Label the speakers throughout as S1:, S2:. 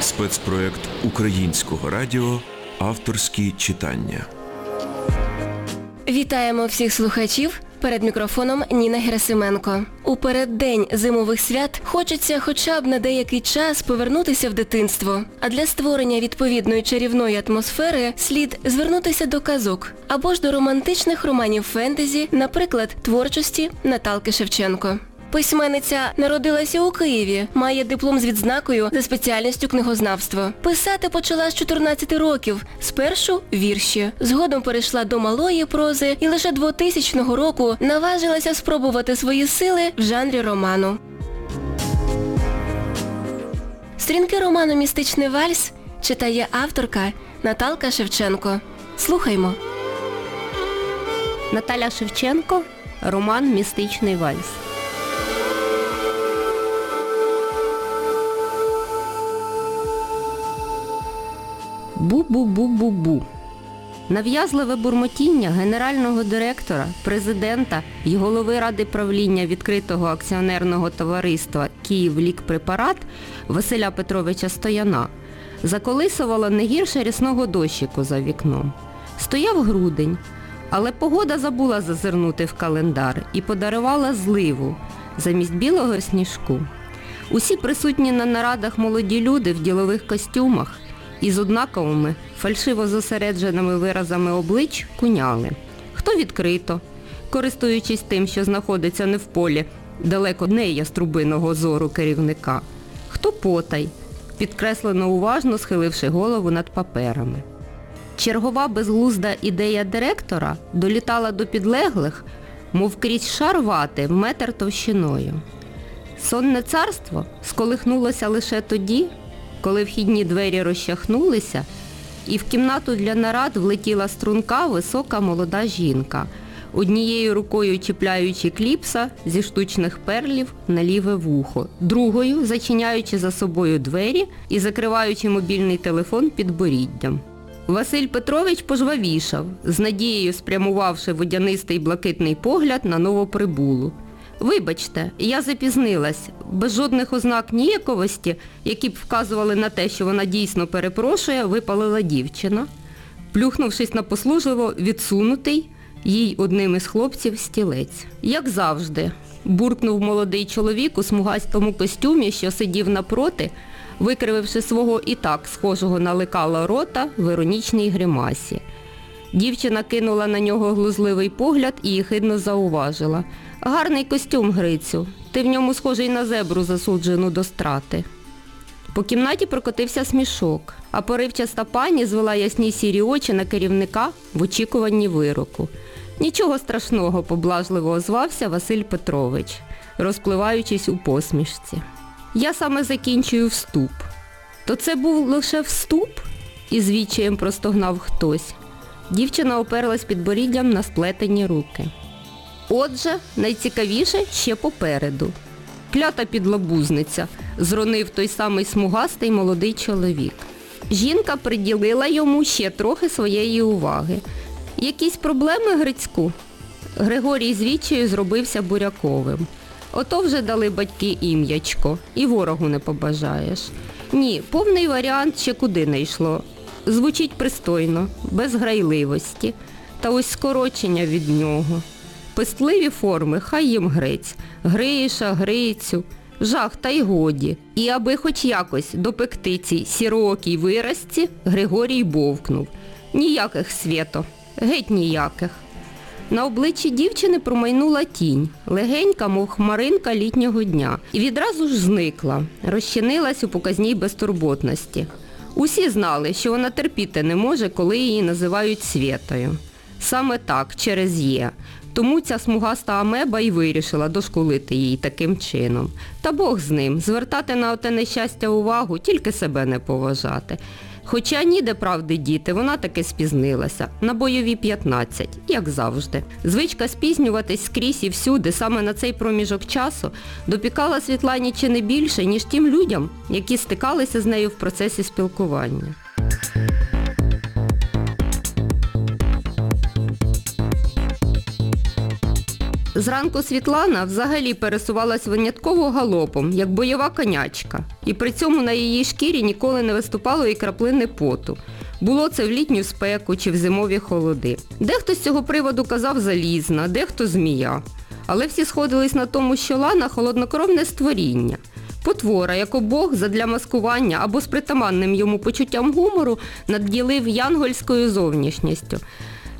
S1: Спецпроект українського радіо Авторські читання.
S2: Вітаємо всіх слухачів. Перед мікрофоном Ніна Герасименко. У переддень зимових свят хочеться хоча б на деякий час повернутися в дитинство. А для створення відповідної чарівної атмосфери слід звернутися до казок або ж до романтичних романів фентезі, наприклад, творчості Наталки Шевченко. Письменниця народилася у Києві, має диплом з відзнакою за спеціальністю книгознавство. Писати почала з 14 років, спершу вірші. Згодом перейшла до малої прози і лише 2000 року наважилася спробувати свої сили в жанрі роману. Стрінки роману Містичний вальс читає авторка Наталка Шевченко. Слухаймо.
S3: Наталя Шевченко, роман Містичний вальс. Бу-бу-бу-бу-бу. Нав'язливе бурмотіння генерального директора, президента і голови ради правління відкритого акціонерного товариства «Київлікпрепарат» Василя Петровича Стояна заколисувало не гірше рясного дощику за вікном. Стояв грудень, але погода забула зазирнути в календар і подарувала зливу замість білого сніжку. Усі присутні на нарадах молоді люди в ділових костюмах із однаковими, фальшиво зосередженими виразами облич куняли. Хто відкрито, користуючись тим, що знаходиться не в полі, далеко не яструбиного зору керівника, хто потай, підкреслено уважно схиливши голову над паперами. Чергова безглузда ідея директора долітала до підлеглих, мов крізь шар вати в метр товщиною. Сонне царство сколихнулося лише тоді, коли вхідні двері розчахнулися, і в кімнату для нарад влетіла струнка висока молода жінка, однією рукою чіпляючи кліпса зі штучних перлів на ліве вухо, другою зачиняючи за собою двері і закриваючи мобільний телефон під боріддям. Василь Петрович пожвавішав, з надією спрямувавши водянистий блакитний погляд на новоприбулу. Вибачте, я запізнилась. Без жодних ознак ніяковості, які б вказували на те, що вона дійсно перепрошує, випалила дівчина, плюхнувшись на послужливо відсунутий їй одним із хлопців стілець. Як завжди, буркнув молодий чоловік у смугастому костюмі, що сидів напроти, викрививши свого і так схожого на лекала рота в іронічній гримасі. Дівчина кинула на нього глузливий погляд і їхидно зауважила. Гарний костюм, Грицю. Ти в ньому схожий на зебру, засуджену до страти. По кімнаті прокотився смішок, а поривчаста пані звела ясні сірі очі на керівника в очікуванні вироку. Нічого страшного, поблажливо озвався Василь Петрович, розпливаючись у посмішці. Я саме закінчую вступ. То це був лише вступ? із відчаєм простогнав хтось. Дівчина оперлась підборіддям на сплетені руки. Отже, найцікавіше ще попереду. Клята підлабузниця, зронив той самий смугастий молодий чоловік. Жінка приділила йому ще трохи своєї уваги. Якісь проблеми, Грицьку? Григорій з відчаю зробився буряковим. Ото вже дали батьки ім'ячко, і ворогу не побажаєш. Ні, повний варіант ще куди не йшло. Звучить пристойно, без грайливості, та ось скорочення від нього. Пестливі форми, хай їм грець, Гриша, Грицю, жах та й годі. І аби хоч якось допекти цій сірокій виразці, Григорій бовкнув. Ніяких свято, геть ніяких. На обличчі дівчини промайнула тінь, легенька, мов хмаринка літнього дня, і відразу ж зникла, розчинилась у показній безтурботності. Усі знали, що вона терпіти не може, коли її називають Свєтою. Саме так, через Є. Тому ця смугаста амеба й вирішила дошкулити їй таким чином. Та Бог з ним, звертати на оте нещастя увагу, тільки себе не поважати. Хоча ніде правди діти, вона таки спізнилася. На бойові 15, як завжди. Звичка спізнюватись скрізь і всюди, саме на цей проміжок часу, допікала Світлані чи не більше, ніж тим людям, які стикалися з нею в процесі спілкування. Зранку Світлана взагалі пересувалась винятково галопом, як бойова конячка. І при цьому на її шкірі ніколи не виступало і краплини поту. Було це в літню спеку чи в зимові холоди. Дехто з цього приводу казав залізна, дехто змія. Але всі сходились на тому, що Лана холоднокровне створіння. Потвора, яку Бог задля маскування або з притаманним йому почуттям гумору надділив янгольською зовнішністю.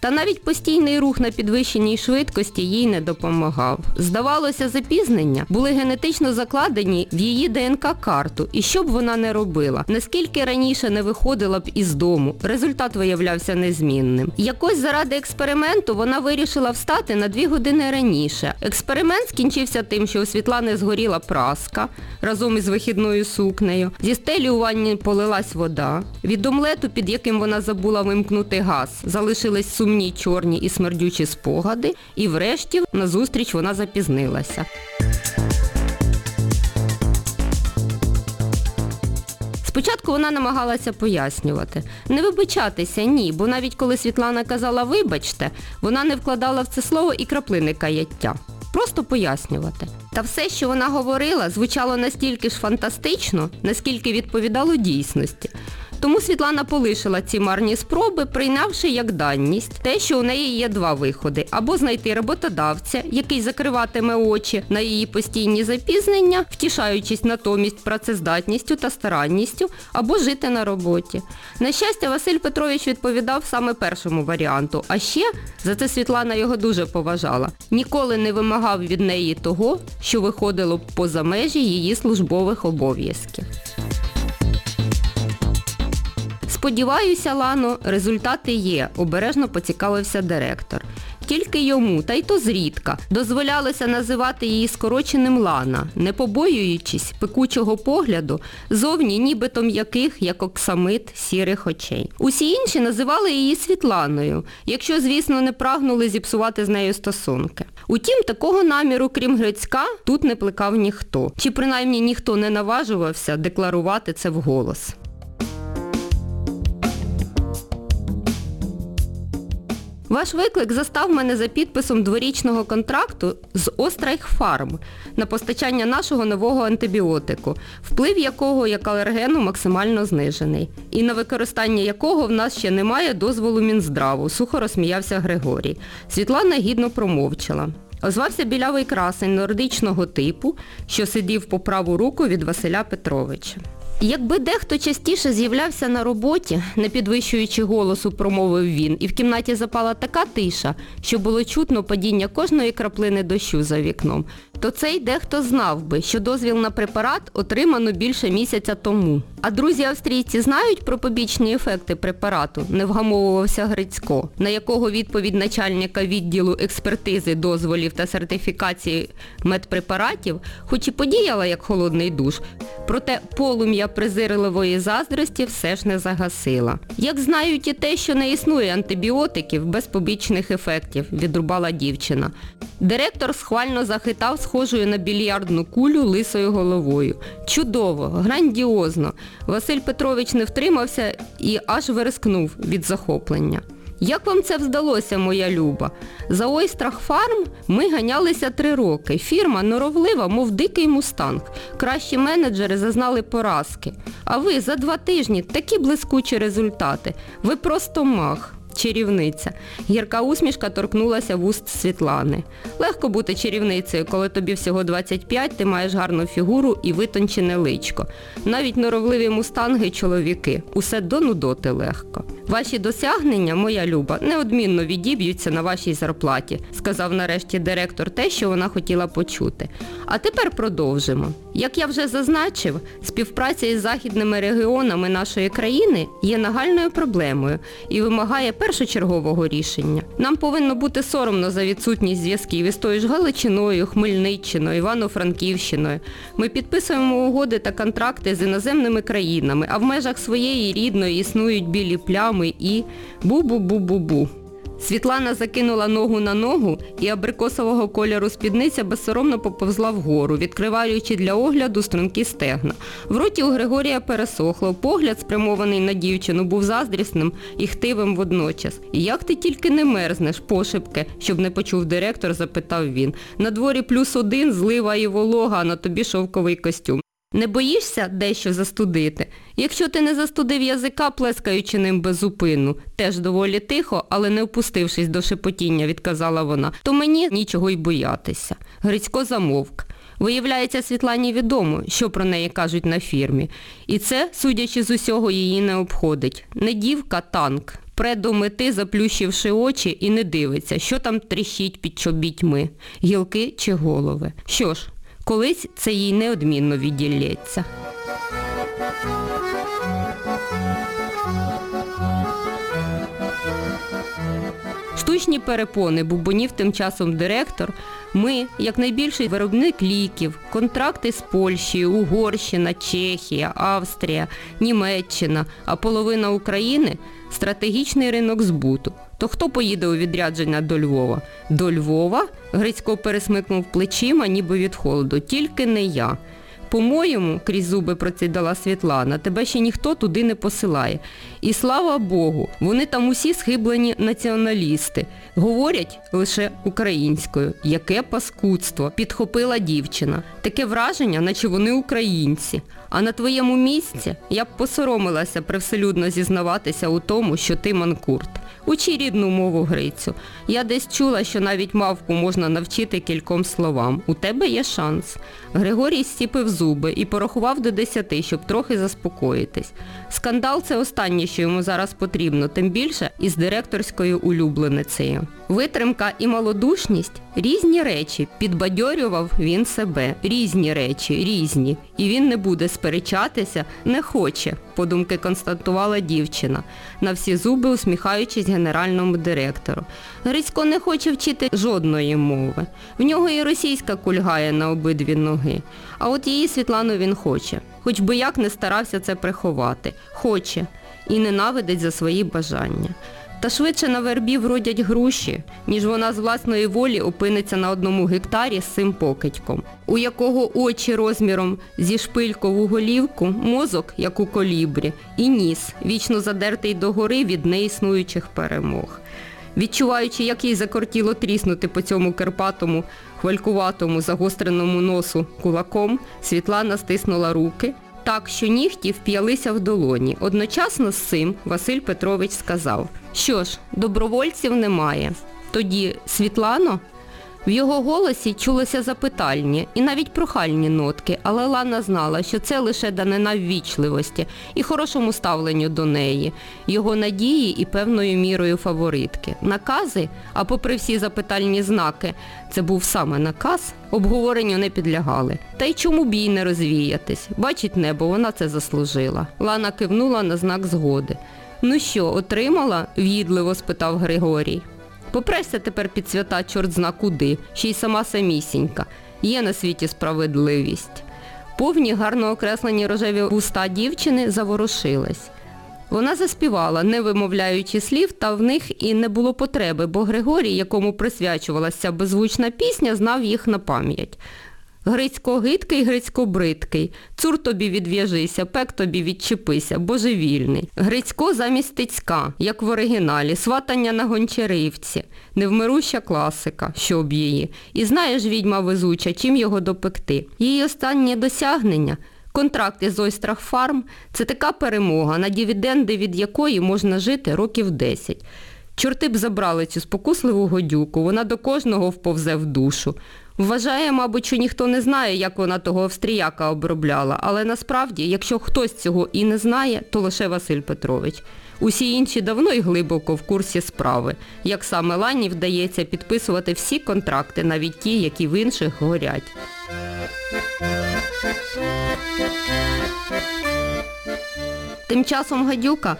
S3: Та навіть постійний рух на підвищеній швидкості їй не допомагав. Здавалося, запізнення були генетично закладені в її ДНК-карту, і що б вона не робила, наскільки раніше не виходила б із дому, результат виявлявся незмінним. Якось заради експерименту вона вирішила встати на дві години раніше. Експеримент скінчився тим, що у Світлани згоріла праска разом із вихідною сукнею. Зі стелі у ванні полилась вода. Від омлету, під яким вона забула вимкнути газ, залишились сумні чорні і смердючі спогади, і врешті на зустріч вона запізнилася. Спочатку вона намагалася пояснювати. Не вибачатися, ні, бо навіть коли Світлана казала вибачте, вона не вкладала в це слово і краплини каяття. Просто пояснювати. Та все, що вона говорила, звучало настільки ж фантастично, наскільки відповідало дійсності. Тому Світлана полишила ці марні спроби, прийнявши як данність те, що у неї є два виходи. Або знайти роботодавця, який закриватиме очі на її постійні запізнення, втішаючись натомість працездатністю та старанністю, або жити на роботі. На щастя, Василь Петрович відповідав саме першому варіанту, а ще, за це Світлана його дуже поважала, ніколи не вимагав від неї того, що виходило б поза межі її службових обов'язків. Сподіваюся, Лано, результати є, обережно поцікавився директор. Тільки йому, та й то зрідка, дозволялося називати її скороченим Лана, не побоюючись пекучого погляду, зовні нібито м'яких, як оксамит, сірих очей. Усі інші називали її Світланою, якщо, звісно, не прагнули зіпсувати з нею стосунки. Утім, такого наміру, крім Грицька, тут не плекав ніхто. Чи принаймні ніхто не наважувався декларувати це вголос. Ваш виклик застав мене за підписом дворічного контракту з Острайх Фарм на постачання нашого нового антибіотику, вплив якого як алергену максимально знижений, і на використання якого в нас ще немає дозволу Мінздраву, сухо розсміявся Григорій. Світлана гідно промовчала. Озвався білявий красень нордичного типу, що сидів по праву руку від Василя Петровича. Якби дехто частіше з'являвся на роботі, не підвищуючи голосу, промовив він, і в кімнаті запала така тиша, що було чутно падіння кожної краплини дощу за вікном, то цей дехто знав би, що дозвіл на препарат отримано більше місяця тому. А друзі-австрійці знають про побічні ефекти препарату, не вгамовувався Грицько, на якого відповідь начальника відділу експертизи, дозволів та сертифікації медпрепаратів, хоч і подіяла як холодний душ, проте полум'я презирливої заздрості все ж не загасила. Як знають і те, що не існує антибіотиків без побічних ефектів, відрубала дівчина. Директор схвально захитав схожою на більярдну кулю лисою головою. Чудово, грандіозно. Василь Петрович не втримався і аж верескнув від захоплення. Як вам це вдалося, моя Люба? За Ойстрах Фарм ми ганялися три роки. Фірма норовлива, мов дикий мустанг. Кращі менеджери зазнали поразки. А ви за два тижні такі блискучі результати. Ви просто мах. Чарівниця. Гірка усмішка торкнулася вуст Світлани. Легко бути чарівницею, коли тобі всього 25, ти маєш гарну фігуру і витончене личко. Навіть норовливі мустанги чоловіки. Усе до нудоти легко. Ваші досягнення, моя Люба, неодмінно відіб'ються на вашій зарплаті, сказав нарешті директор те, що вона хотіла почути. А тепер продовжимо. Як я вже зазначив, співпраця із західними регіонами нашої країни є нагальною проблемою і вимагає першочергового рішення. Нам повинно бути соромно за відсутність зв'язків із тою ж Галичиною, Хмельниччиною, Івано-Франківщиною. Ми підписуємо угоди та контракти з іноземними країнами, а в межах своєї рідної існують білі плями і бу-бу-бу-бу-бу. Світлана закинула ногу на ногу, і абрикосового кольору спідниця безсоромно поповзла вгору, відкриваючи для огляду струнки стегна. В роті у Григорія пересохло, погляд, спрямований на дівчину, був заздрісним і хтивим водночас. Як ти тільки не мерзнеш, пошепки, щоб не почув директор, запитав він. На дворі плюс один, злива і волога, а на тобі шовковий костюм. Не боїшся дещо застудити? Якщо ти не застудив язика, плескаючи ним безупинну, теж доволі тихо, але не впустившись до шепотіння, відказала вона, то мені нічого й боятися. Грицько замовк. Виявляється, Світлані відомо, що про неї кажуть на фірмі. І це, судячи з усього, її не обходить. Не дівка, танк. Пре мети, заплющивши очі, і не дивиться, що там тріщить під чобітьми, гілки чи голови. Що ж, колись це їй неодмінно відділється. Штучні перепони, бубонів тим часом директор. Ми, як найбільший виробник ліків, контракти з Польщею, Угорщина, Чехія, Австрія, Німеччина, а половина України – стратегічний ринок збуту. То хто поїде у відрядження до Львова? До Львова? Грицько пересмикнув плечима, ніби від холоду. Тільки не я. По-моєму, крізь зуби процідала Світлана, тебе ще ніхто туди не посилає. І слава Богу, вони там усі схиблені націоналісти. Говорять лише українською. Яке паскудство, підхопила дівчина. Таке враження, наче вони українці. А на твоєму місці я б посоромилася привселюдно зізнаватися у тому, що ти манкурт. Учи рідну мову Грицю. Я десь чула, що навіть мавку можна навчити кільком словам. У тебе є шанс. Григорій стіпив зуби і порахував до десяти, щоб трохи заспокоїтись. Скандал це останнє, що йому зараз потрібно, тим більше із директорською улюбленицею. Витримка і малодушність різні речі. Підбадьорював він себе. Різні речі, різні. І він не буде сперечатися, не хоче, подумки констатувала дівчина, на всі зуби усміхаючись генеральному директору. Грицько не хоче вчити жодної мови. В нього і російська кульгає на обидві ноги. А от її Світлану він хоче. Хоч би як не старався це приховати. Хоче. І ненавидить за свої бажання. Та швидше на вербі вродять груші, ніж вона з власної волі опиниться на одному гектарі з цим покидьком, у якого очі розміром зі шпилькову голівку, мозок, як у колібрі, і ніс, вічно задертий догори від неіснуючих перемог. Відчуваючи, як їй закортіло тріснути по цьому керпатому, хвалькуватому, загостреному носу кулаком, Світлана стиснула руки, так, що нігті вп'ялися в долоні. Одночасно з цим Василь Петрович сказав, що ж, добровольців немає. Тоді, Світлано, в його голосі чулося запитальні і навіть прохальні нотки, але Лана знала, що це лише данина ввічливості і хорошому ставленню до неї, його надії і певною мірою фаворитки. Накази, а попри всі запитальні знаки, це був саме наказ, обговоренню не підлягали. Та й чому б їй не розвіятись? Бачить небо, вона це заслужила. Лана кивнула на знак згоди. Ну що, отримала? в'їдливо спитав Григорій. Попресься тепер під свята чорт зна куди, ще й сама самісінька. Є на світі справедливість. Повні гарно окреслені рожеві вуста дівчини заворушились. Вона заспівала, не вимовляючи слів, та в них і не було потреби, бо Григорій, якому присвячувалася беззвучна пісня, знав їх на пам'ять. Грицько гидкий, Грицько бридкий, цур тобі відв'яжися, пек тобі відчепися, божевільний. Грицько замість тицька, як в оригіналі, сватання на гончарівці, невмируща класика, щоб її. І знаєш, відьма везуча, чим його допекти. Її останнє досягнення – Контракт із Ойстрах Фарм – це така перемога, на дивіденди від якої можна жити років 10. Чорти б забрали цю спокусливу годюку, вона до кожного вповзе в душу. Вважає, мабуть, що ніхто не знає, як вона того австріяка обробляла, але насправді, якщо хтось цього і не знає, то лише Василь Петрович. Усі інші давно і глибоко в курсі справи, як саме Лані вдається підписувати всі контракти, навіть ті, які в інших горять. Тим часом гадюка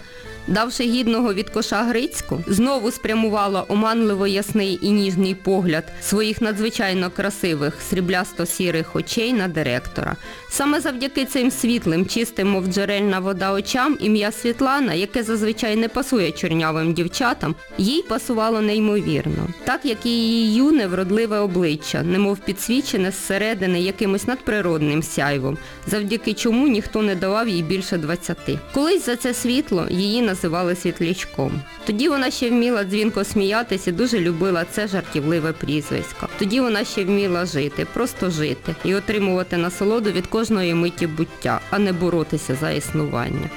S3: Давши гідного від коша Грицьку, знову спрямувала оманливо ясний і ніжний погляд своїх надзвичайно красивих сріблясто-сірих очей на директора. Саме завдяки цим світлим, чистим, мов джерельна вода очам, ім'я Світлана, яке зазвичай не пасує чорнявим дівчатам, їй пасувало неймовірно. Так як і її юне, вродливе обличчя, немов підсвічене зсередини якимось надприродним сяйвом, завдяки чому ніхто не давав їй більше 20. Колись за це світло її називали світлячком. Тоді вона ще вміла дзвінко сміятись і дуже любила це жартівливе прізвисько. Тоді вона ще вміла жити, просто жити і отримувати насолоду від кожної миті буття, а не боротися за існування.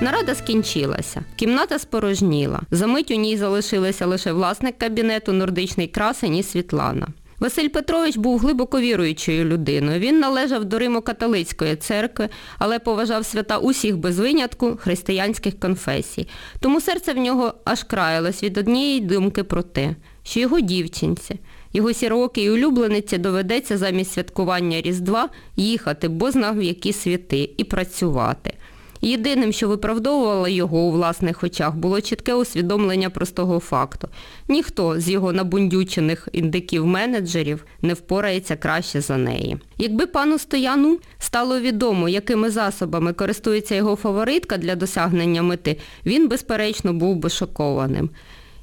S3: Нарада скінчилася. Кімната спорожніла. Замить у ній залишилися лише власник кабінету, нордичний красень і Світлана. Василь Петрович був глибоко віруючою людиною. Він належав до Римо-католицької церкви, але поважав свята усіх без винятку християнських конфесій. Тому серце в нього аж краялось від однієї думки про те, що його дівчинці, його сірокій улюблениці доведеться замість святкування Різдва їхати, бо знав в які святи, і працювати. Єдиним, що виправдовувало його у власних очах, було чітке усвідомлення простого факту. Ніхто з його набундючених індиків-менеджерів не впорається краще за неї. Якби пану Стояну стало відомо, якими засобами користується його фаворитка для досягнення мети, він, безперечно, був би шокованим.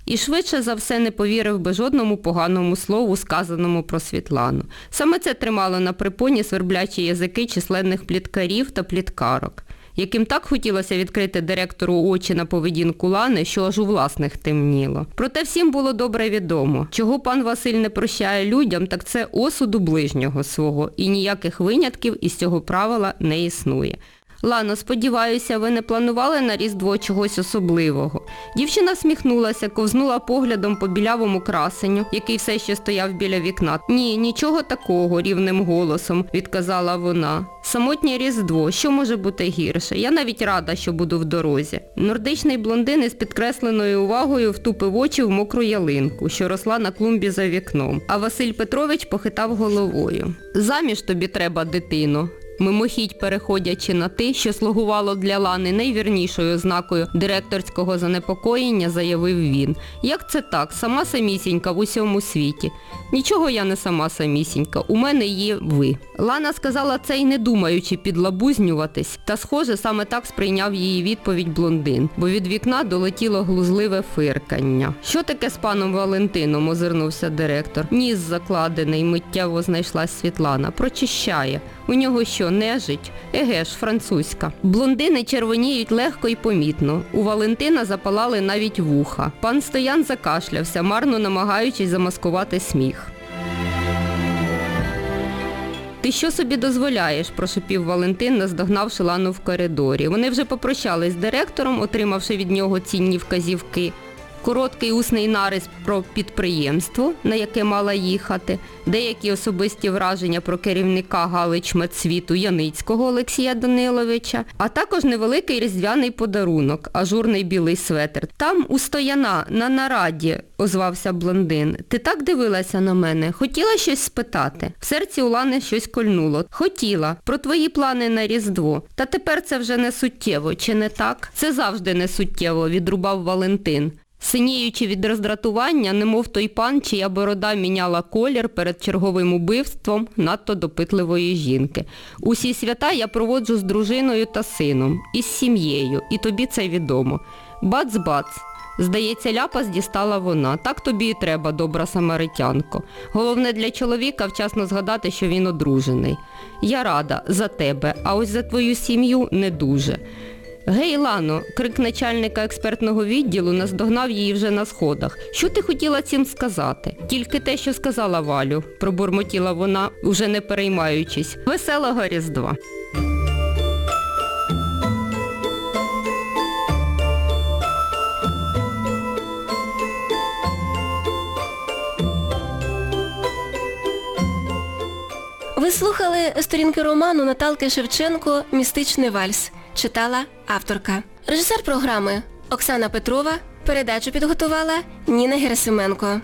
S3: І швидше за все не повірив би жодному поганому слову, сказаному про Світлану. Саме це тримало на припоні сверблячі язики численних пліткарів та пліткарок яким так хотілося відкрити директору очі на поведінку Лани, що аж у власних темніло. Проте всім було добре відомо, чого пан Василь не прощає людям, так це осуду ближнього свого, і ніяких винятків із цього правила не існує. Лано, сподіваюся, ви не планували на Різдво чогось особливого. Дівчина сміхнулася, ковзнула поглядом по білявому красеню, який все ще стояв біля вікна. Ні, нічого такого, рівним голосом, відказала вона. Самотнє Різдво, що може бути гірше? Я навіть рада, що буду в дорозі. Нордичний блондин із підкресленою увагою втупив очі в мокру ялинку, що росла на клумбі за вікном. А Василь Петрович похитав головою. Заміж тобі треба, дитино. Мимохідь переходячи на ти, що слугувало для Лани найвірнішою ознакою директорського занепокоєння, заявив він. Як це так? Сама самісінька в усьому світі. Нічого я не сама самісінька, у мене є ви. Лана сказала це й не думаючи підлабузнюватись, та схоже саме так сприйняв її відповідь блондин, бо від вікна долетіло глузливе фиркання. Що таке з паном Валентином? озирнувся директор. Ніс закладений, миттєво знайшлась Світлана. Прочищає. У нього що, нежить? Еге ж, французька. Блондини червоніють легко і помітно. У Валентина запалали навіть вуха. Пан Стоян закашлявся, марно намагаючись замаскувати сміх. Ти що собі дозволяєш? прошепів Валентин, наздогнавши Лану в коридорі. Вони вже попрощались з директором, отримавши від нього цінні вказівки. Короткий усний нарис про підприємство, на яке мала їхати, деякі особисті враження про керівника Галич Медсвіту Яницького Олексія Даниловича, а також невеликий різдвяний подарунок, ажурний білий светр. Там у стояна на нараді, озвався блондин. Ти так дивилася на мене? Хотіла щось спитати? В серці у Лани щось кольнуло. Хотіла. Про твої плани на Різдво. Та тепер це вже не суттєво, чи не так? Це завжди не суттєво, відрубав Валентин. Синіючи від роздратування, немов той пан, чия борода міняла колір перед черговим убивством надто допитливої жінки. Усі свята я проводжу з дружиною та сином, із сім'єю, і тобі це відомо. Бац-бац. Здається, ляпас дістала вона. Так тобі і треба, добра самаритянко. Головне для чоловіка вчасно згадати, що він одружений. Я рада за тебе, а ось за твою сім'ю не дуже. Гей, Лано, крик начальника експертного відділу наздогнав її вже на сходах. Що ти хотіла цим сказати? Тільки те, що сказала Валю, пробурмотіла вона, уже не переймаючись. Веселого Різдва.
S2: Ви слухали сторінки роману Наталки Шевченко Містичний вальс. Читала авторка. Режисер програми Оксана Петрова. Передачу підготувала Ніна Герасименко.